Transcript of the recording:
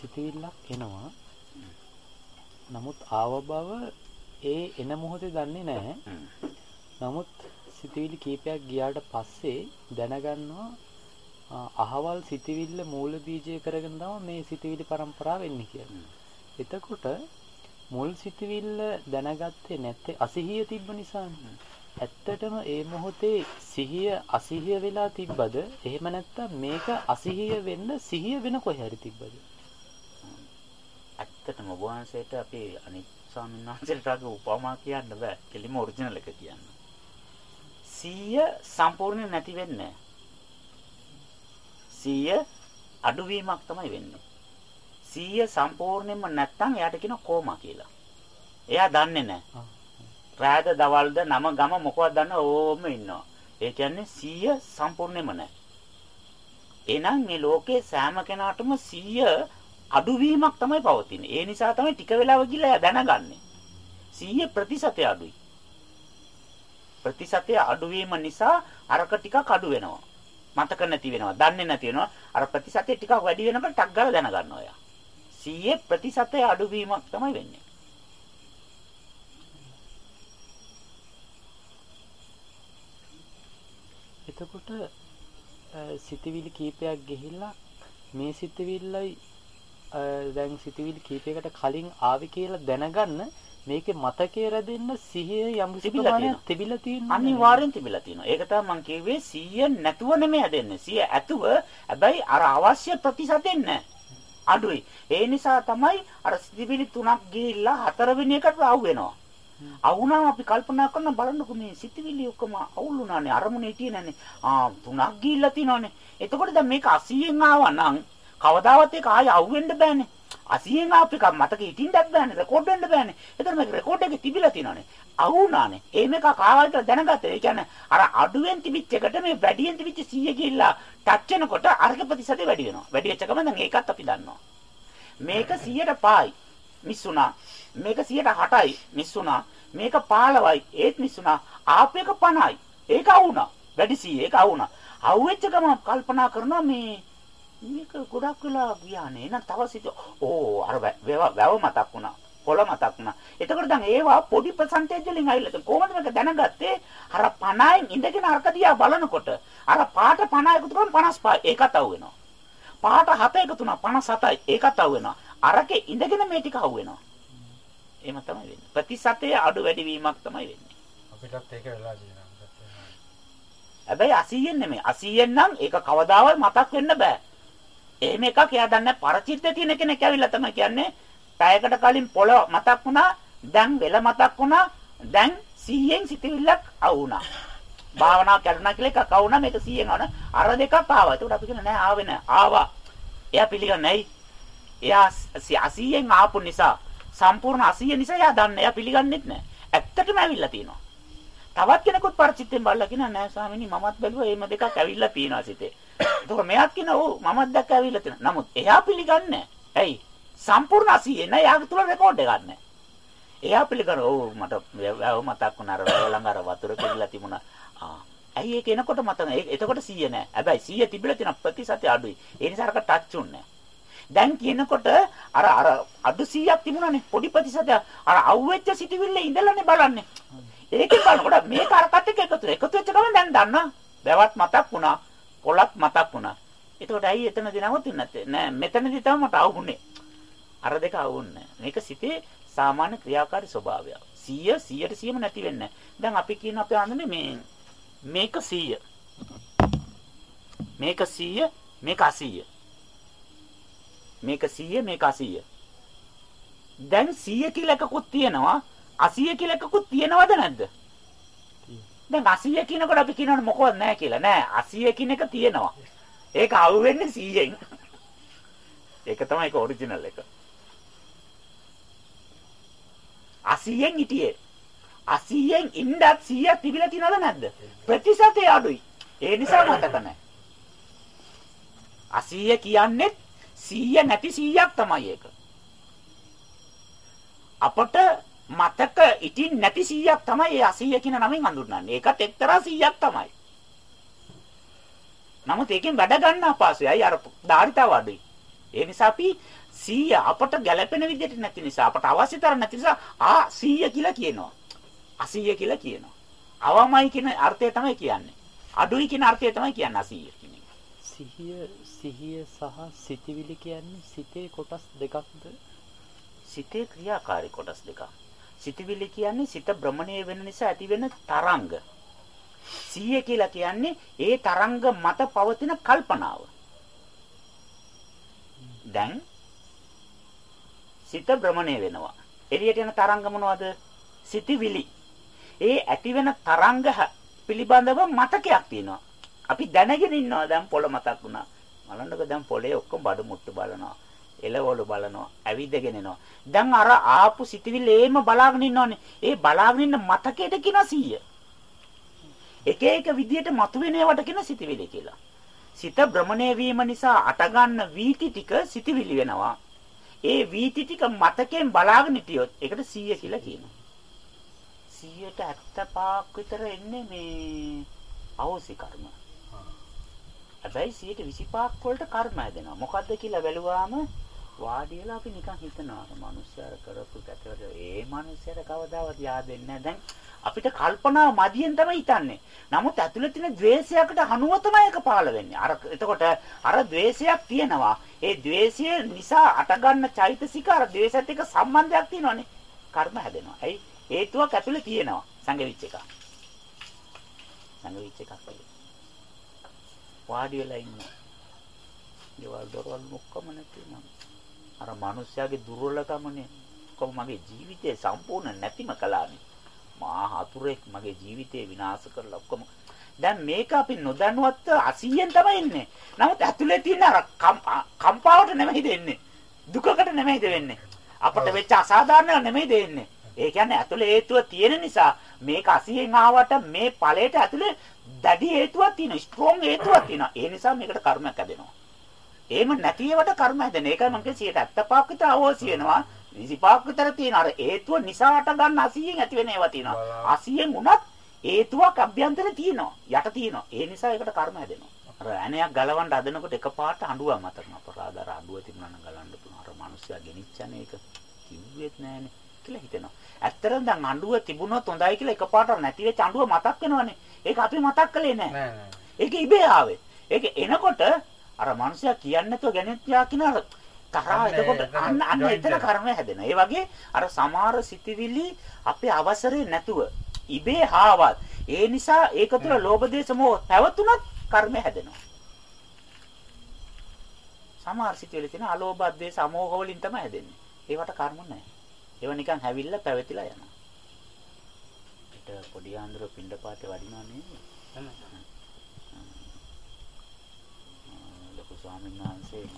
සිතවිල්ලක් එනවා. නමුත් ආව බව ඒ එන මොහොතේ දන්නේ නැහැ. නමුත් සිතවිලි කීපයක් ගියාට පස්සේ දැනගන්නවා අහවල් සිතවිල්ල මූල බීජය කරගෙන තමයි මේ සිතවිලි પરම්පරාව එන්නේ කියලා. එතකොට මුල් සිතවිල්ල දැනගත්තේ නැත්තේ අසිහිය තිබ්බ නිසානේ. ඇත්තටම ඒ මොහොතේ සිහිය අසිහිය වෙලා තිබ්බද? එහෙම නැත්නම් මේක අසිහිය වෙන්න සිහිය වෙන කොහේ හරි තිබ්බද? ඇත්තටම ඔබ වහන්සේට අපි අනිත් ස්වාමීන් වහන්සේලාගේ උපමා කියන්න බෑ. කෙලිම ඔරිජිනල් එක කියන්න. සිහිය සම්පූර්ණ නැති වෙන්නේ සිහිය අඩුවීමක් තමයි වෙන්නේ. සිහිය සම්පූර්ණයෙන්ම නැත්තම් එයාට කියන කෝමා කියලා. එයා දන්නේ නැහැ. රාද දවල්ද නම ගම මොකවත් දන්න ඕම ඉන්නවා. ඒ කියන්නේ සිහිය සම්පූර්ණයෙන්ම නැහැ. එහෙනම් මේ ලෝකේ සෑම කෙනාටම සිහිය අඩුවීමක් තමයි පවතින්නේ. ඒ නිසා තමයි ටික වෙලාව ගිහලා එයා දැනගන්නේ. සිහිය ප්‍රතිශතය අඩුයි. ප්‍රතිශතය අඩුවීම නිසා අරක ටිකක් අඩු වෙනවා. මතක නැති වෙනවා. දන්නේ නැති වෙනවා. අර ප්‍රතිශතය ටිකක් වැඩි වෙනකොට ටක් ගාලා දැනගන්නවා එයා. 100 ප්‍රතිශතය අඩුවීමක් තමයි වෙන්නේ. එතකොට සිතවිලි කීපයක් ගිහිල්ලා මේ සිතවිල්ලයි දැන් සිතවිලි කීපයකට කලින් ආවි කියලා දැනගන්න මේකේ මතකයේ රැඳෙන්න සිහිය යම් ප්‍රමාණයක් තිබිලා තියෙනවා. අනිවාර්යෙන් තිබිලා තියෙනවා. ඒක තමයි මම කිව්වේ සිහිය නැතුව නෙමෙයි හැදෙන්නේ. සිහිය ඇතුව. හැබැයි අර අවශ්‍ය ප්‍රතිශතෙන් අඩුයි. ඒ නිසා තමයි අර සිතිවිලි තුනක් ගිහිල්ලා හතරවෙනි එකට අවු වෙනවා. අවුනාම අපි කල්පනා කරන බලන්නකො මේ සිතිවිලි ඔක්කොම අවුල් වුණානේ අරමුණේ හිටියේ නැනේ ආ තුනක් ගිහිල්ලා තිනවනේ එතකොට දැන් මේක 80න් ආවා නම් කවදාවත් ඒක ආයෙ අවුෙන්න බෑනේ. 80න් ආපු එක මතක හිටින්නත් බෑනේ රෙකෝඩ් වෙන්න බෑනේ. එතකොට මේක රෙකෝඩ් එකේ තිබිලා තිනවනේ අවුනානේ ඒ මේක කාවයිද දැනගත්තා. ඒ කියන්නේ අර අඩුවෙන් තිබිච්ච එකට මේ වැඩියෙන් තිබිච්ච 100 ගිහිල්ලා ටච් වෙනකොට අර්ග ප්‍රතිශතය වැඩි වෙනවා. වැඩි වෙච්ච ගමන් දැන් ඒකත් අපි දන්නවා. මේක 100ට 5යි මිස් වුණා. මේක 108යි මිස් වුණා. මේක 15යි ඒත් මිස් වුණා. ආපු එක 50යි ඒක අවුණා වැඩි 100 ඒක අවුණා අවුෙච්ච ගමන් කල්පනා කරනවා මේ මේක ගොඩක් වෙලා ගියානේ. එහෙනම් තව සිත ඕ අර වැව මතක් වුණා. පොළ මතක් වුණා. එතකොට දැන් ඒවා පොඩි පර්සන්ටේජ් වලින් ආවිල්ලා කොහොමද මේක දැනගත්තේ? අර 50න් ඉඳගෙන අරක දිහා බලනකොට අර පාට 50 එකතු කරන් 55 ඒකත් අවු වෙනවා පාට 7 එකතු වුණා 57යි ඒකත් අවු වෙනවා අරකේ ඉඳගෙන මේ ටික අවු වෙනවා එහෙම තමයි වෙන්නේ. ප්‍රතිශතයේ අඩු වැඩි වීමක් තමයි වෙන්නේ. අපිටත් ඒක වෙලා තියෙනවා. හැබැයි 80ෙන් නෙමෙයි. 80ෙන් නම් ඒක කවදාවත් මතක් වෙන්න බෑ එහෙම එකක් එයා දන්නේ පරචිත්ත තියෙන කෙනෙක් ඇවිල්ලා තමයි කියන්නේ. පැයකට කලින් පොළ මතක් වුණා දැන් වෙල මතක් වුණා දැන් 100න් සිතවිල්ලක් අවුණා භාවනා කරනවා කියලා එකක් අවුණා මේක 100න් අවුණා අර දෙකක් ආවා. ඒකට අපි කියන්නේ නෑ ආවේ නෑ. ආවා. එයා පිළිගන්නේ නැයි එයා 80න් ආපු නිසා සම්පූර්ණ 80 නිසා එයා දන්නේ. එයා පිළිගන්නෙත් නෑ. ඇත්තටම ඇවිල්ලා තියෙනවා. තවත් කෙනෙකුත් පරිචිත්තෙන් බලලා කියනවා නෑ ස්වාමීනි මමත් බැලුවා. එහෙම දෙකක් ඇවිල්ලා තියෙනවා සිතේ. එතකොට මෙයාත් කියනවා ඔව් මමත් දැක්ක ඇවිල්ලා තියෙනවා. නමුත් එයා පිළිගන්නේ ඇයි? සම්පූර්ණ 80 නෑ යාගේ තුල රෙකෝඩ් එකක් නෑ. එයා පිළිගන්න ඔව් මට වැව මතක් වුණා අර වැව ළඟ අර වතුර පිළිලා තිබුණා. ආ ඇයි ඒක එනකොට මතක එතකොට 100 නෑ. හැබැයි 100 තිබිලා තියෙන ප්‍රතිශතය අඩුයි. ඒ නිසා අරක ටච් උන්නේ දැන් කියනකොට අර අර අඩු 100ක් තිබුණානේ පොඩි ප්‍රතිශතයක් අර අවුෙච්ච සිටිවිල්ල ඉඳලානේ බලන්නේ ඒකෙන් බලනකොට මේක අරකට එක එකතු එකතු වෙච්ච ගමන් දැන් දන්නා. බැවත් මතක් වුණා. පොලක් මතක් වුණා. එතකොට ඇයි එතනදී නවතින්නේ නැත්තේ? නෑ මෙතනදී තමයි මට අවුුනේ. අර දෙක අවුන්නේ මේක සිතේ සාමාන්‍ය ක්‍රියාකාරී ස්වභාවය. 100 100ට 100ම නැති වෙන්නේ දැන් අපි කියන අපේ අඳුනේ මේ මේක 100. මේක 100 මේක 80. මේක 100 මේක 80. දැන් 100 කියලා එකකුත් තියෙනවා 80 කියලා එකකුත් තියෙනවද නැද්ද? දැන් 80 කියනකොට අපි කියනවනේ මොකවත් නැහැ කියලා. නෑ 80 කියන එක තියෙනවා. ඒක අවු වෙන්නේ 100ෙන්. ඒක තමයි ඒක ඔරිජිනල් එක. 80ෙන් හිටියේ. 80ෙන් ඉන්නත් 100ක් තිබිලා තියෙනවද නැද්ද? ප්‍රතිශතය අඩුයි. ඒ නිසා මතක නැහැ. 80 කියන්නේ 100 නැති 100ක් තමයි ඒක. අපට මතක ඉතින් නැති 100ක් තමයි ඒ 80 කියන නමින් හඳුන්වන්නේ. ඒකත් එක්තරා 100ක් තමයි. නමුත් ඒකෙන් වැඩ ගන්න අපහසුයි. අර ධාරිතාව අඩුයි. ඒ නිසා අපි 100 අපට ගැළපෙන විදිහට නැති නිසා අපට අවශ්‍ය තරම් නැති නිසා ආ 100 කියලා කියනවා. 80 කියලා කියනවා. අවමයි කියන අර්ථය තමයි කියන්නේ. අඩුයි කියන අර්ථය තමයි කියන්නේ 80 කියන එක. සිහිය සිහිය සහ සිතිවිලි කියන්නේ සිතේ කොටස් දෙකක්ද? සිතේ ක්‍රියාකාරී කොටස් දෙකක්. සිතවිලි කියන්නේ සිත භ්‍රමණය වෙන නිසා ඇතිවෙන තරංග. සිහිය කියලා කියන්නේ ඒ තරංග මත පවතින කල්පනාව. දැන් සිත භ්‍රමණය වෙනවා. එළියට යන තරංග මොනවද? සිතවිලි. ඒ ඇතිවෙන තරංග පිළිබඳව මතකයක් තියෙනවා. අපි දැනගෙන ඉන්නවා දැන් පොළ මතක් වුණා. බලන්නකො දැන් පොළේ ඔක්කොම බඩු මුට්ටු බලනවා. එළවලු බලනවා. ඇවිදගෙන එනවා. දැන් අර ආපු සිතවිල්ල ඒම බලාගෙන ඉන්නවනේ. ඒ බලාගෙන ඉන්න මතකයට කියන 100. එක එක විදියට මතුවෙන ඒවට කියන සිතවිලි කියලා. සිත භ්‍රමණය වීම නිසා අටගන්න වීති ටික සිතවිලි වෙනවා. ඒ වීති ටික මතකයෙන් බලාගෙන හිටියොත් ඒකට 100 කියලා කියනවා. 175ක් විතර එන්නේ මේ අවසි කර්ම. හැබැයි 125ක් වලට කර්ම හැදෙනවා. මොකද්ද කියලා බැලුවාම වාඩි වෙලා අපි නිකන් හිතනවා අර මිනිස්සයර කරපු ගැටවල ඒ මිනිස්සයර කවදාවත් yaadෙන්නේ නැහැ. දැන් අපිට කල්පනා මදියෙන් තමයි හිතන්නේ. නමුත් ඇතුළේ තියෙන द्वේෂයකට හනුව තමයි ඒක පහළ වෙන්නේ. අර එතකොට අර द्वේෂයක් තියෙනවා. ඒ द्वේෂය නිසා අටගන්න චෛතසික අර द्वේෂත් එක්ක සම්බන්ධයක් තියෙනවනේ. කර්ම හැදෙනවා. ඇයි? හේතුවක් ඇතුළේ තියෙනවා. සංගවිච් එක. සංගවිච් එකක් වාඩි වෙලා ඉන්න. ඒවල් දොරවල් මොකම නැති නම් අර මිනිස්යාගේ දුර්වලකමනේ කොහොම මගේ ජීවිතේ සම්පූර්ණ නැතිම කළානේ. මා හතුරෙක් මගේ ජීවිතේ විනාශ කරලා ඔක්කොම දැන් මේක අපි නොදැනුවත් 80ෙන් තමයි ඉන්නේ. නමුත් ඇතුලේ තියෙන අර කම්පාවට නෙමෙයි දෙන්නේ. දුකකට නෙමෙයි දෙන්නේ. අපට වෙච්ච අසාධාරණ නෙමෙයි දෙන්නේ. ඒ කියන්නේ ඇතුලේ හේතුව තියෙන නිසා මේක 80ෙන් ආවට මේ ඵලයට ඇතුලේ දැඩි හේතුවක් තියෙනවා. ස්ට්‍රෝං හේතුවක් තියෙනවා. ඒ නිසා මේකට කර්මයක් හැදෙනවා. එහෙම නැති ඒවට කර්ම හැදෙන. ඒකයි මම කියන්නේ 75ක් විතර අවශ්‍ය වෙනවා. 25ක් විතර තියෙන අර හේතුව නිසා අට ගන්න 80න් ඇති වෙන ඒවා තියෙනවා. 80න් උනත් හේතුවක් අභ්‍යන්තරේ තියෙනවා. යට තියෙනවා. ඒ නිසා ඒකට කර්ම හැදෙනවා. අර ඇණයක් ගලවන්න හදනකොට එකපාරට අඬුවක් මතකන අපරාධ අර අඬුව තිබුණා නම් ගලන්න පුළුවන්. අර මිනිස්සයා ගෙනිච්චනේ ඒක කිව්වෙත් නෑනේ කියලා හිතෙනවා. ඇත්තටම දැන් අඬුව තිබුණොත් හොඳයි කියලා එකපාරට නැති වෙච්ච අඬුව මතක් වෙනවනේ. ඒක අපි මතක් කළේ නෑ. ඒක ඉබේ ආවේ. ඒක එනකොට අර මිනිස්සයා කියන්නේ නැතුව ගෙනෙත්‍යා කියන අර තරහා එතකොට අන්න අන්න එතන. කර්මය හැදෙනවා. ඒ වගේ අර සමහර සිතිවිලි අපේ අවසරේ නැතුව ඉබේ ආවත් ඒ නිසා ඒක තුළ ලෝභ දේශ මොහ පැවතුනත් කර්මය හැදෙනවා. සමහර සිතිවිලි තියෙන අලෝභ දේශ අමෝහ වලින් තමයි හැදෙන්නේ. ඒවට කර්ම නැහැ. ඒව නිකන් හැවිල්ලා පැවතිලා යනවා. පිට පොඩි ආන්දර පින්ඩ පාතේ වඩිනවා නේද? ලොකු ස්වාමීන් වහන්සේ.